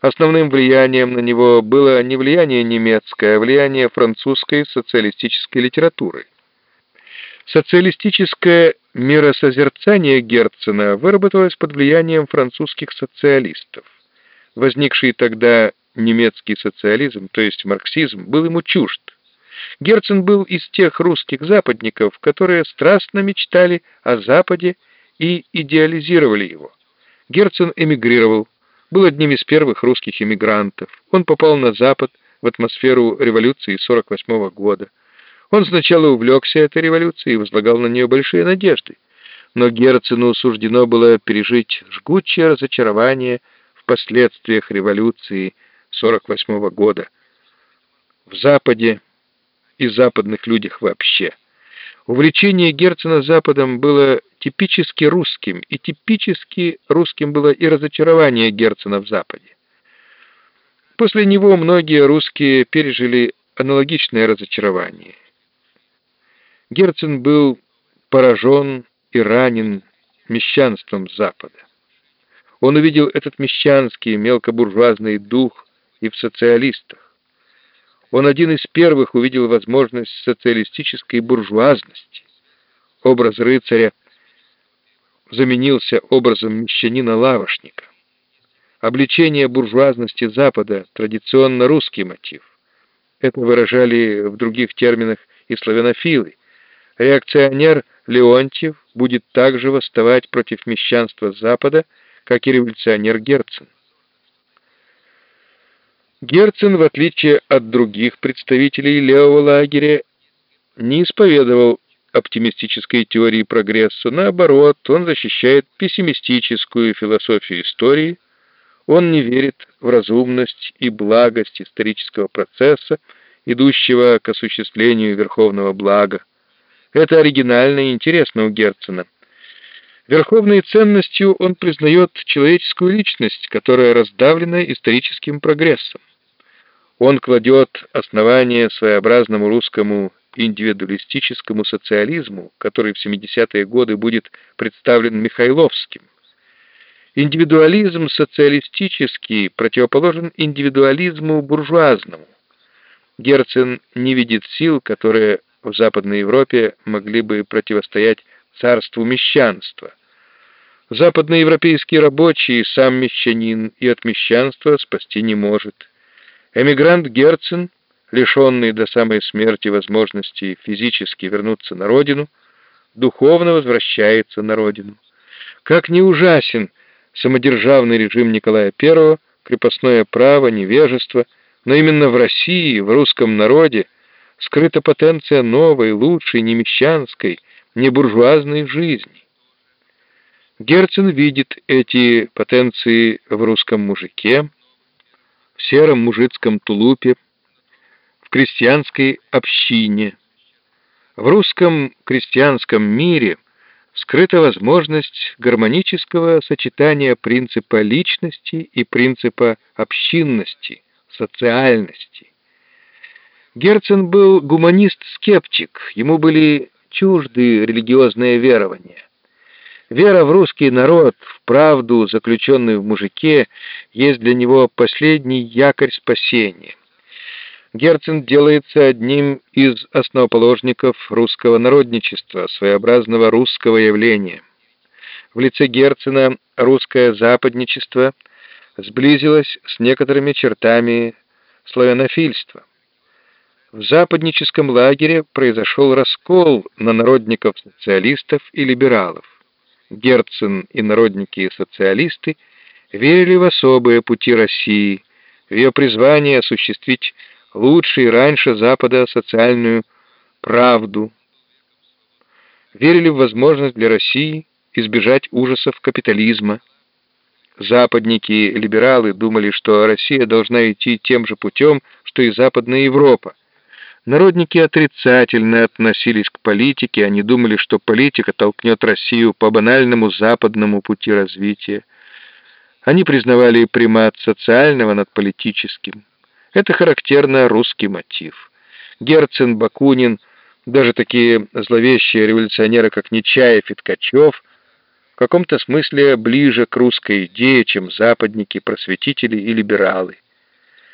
Основным влиянием на него было не влияние немецкое, а влияние французской социалистической литературы. Социалистическое миросозерцание Герцена выработалось под влиянием французских социалистов. Возникший тогда немецкий социализм, то есть марксизм, был ему чужд. Герцен был из тех русских западников, которые страстно мечтали о Западе и идеализировали его. Герцен эмигрировал, был одним из первых русских эмигрантов. Он попал на Запад в атмосферу революции 48 -го года. Он сначала увлекся этой революцией и возлагал на нее большие надежды. Но Герцену суждено было пережить жгучее разочарование в последствиях революции 48 -го года. В Западе и западных людях вообще. Увлечение Герцена Западом было типически русским, и типически русским было и разочарование Герцена в Западе. После него многие русские пережили аналогичное разочарование. Герцен был поражен и ранен мещанством Запада. Он увидел этот мещанский мелкобуржуазный дух и в социалистах. Он один из первых увидел возможность социалистической буржуазности. Образ рыцаря заменился образом мещанина-лавошника. Обличение буржуазности Запада – традиционно русский мотив. Это выражали в других терминах и славянофилы. Реакционер Леонтьев будет также восставать против мещанства Запада, как и революционер Герцен. Герцен, в отличие от других представителей левого лагеря, не исповедовал оптимистической теории прогресса. Наоборот, он защищает пессимистическую философию истории. Он не верит в разумность и благость исторического процесса, идущего к осуществлению верховного блага. Это оригинально и интересно у Герцена. Верховной ценностью он признает человеческую личность, которая раздавлена историческим прогрессом. Он кладет основание своеобразному русскому индивидуалистическому социализму, который в 70-е годы будет представлен Михайловским. Индивидуализм социалистический противоположен индивидуализму буржуазному. Герцен не видит сил, которые в Западной Европе могли бы противостоять царству мещанства. Западноевропейский рабочий, сам мещанин, и от мещанства спасти не может. Эмигрант Герцен, лишенный до самой смерти возможности физически вернуться на родину, духовно возвращается на родину. Как не ужасен самодержавный режим Николая I, крепостное право, невежество, но именно в России, в русском народе, скрыта потенция новой, лучшей, не мещанской, не буржуазной жизни. Герцен видит эти потенции в русском мужике, в сером мужицком тулупе, в крестьянской общине. В русском крестьянском мире скрыта возможность гармонического сочетания принципа личности и принципа общинности, социальности. Герцен был гуманист-скептик, ему были чужды религиозные верования. Вера в русский народ, в правду, заключенную в мужике, есть для него последний якорь спасения. Герцен делается одним из основоположников русского народничества, своеобразного русского явления. В лице Герцена русское западничество сблизилось с некоторыми чертами славянофильства. В западническом лагере произошел раскол на народников-социалистов и либералов. Герцен и народники-социалисты верили в особые пути России, в ее призвание осуществить лучше и раньше Запада социальную правду. Верили в возможность для России избежать ужасов капитализма. Западники-либералы думали, что Россия должна идти тем же путем, что и Западная Европа, Народники отрицательно относились к политике, они думали, что политика толкнет Россию по банальному западному пути развития. Они признавали примат социального над политическим. Это характерно русский мотив. Герцен, Бакунин, даже такие зловещие революционеры, как Нечаев и Ткачев, в каком-то смысле ближе к русской идее, чем западники, просветители и либералы.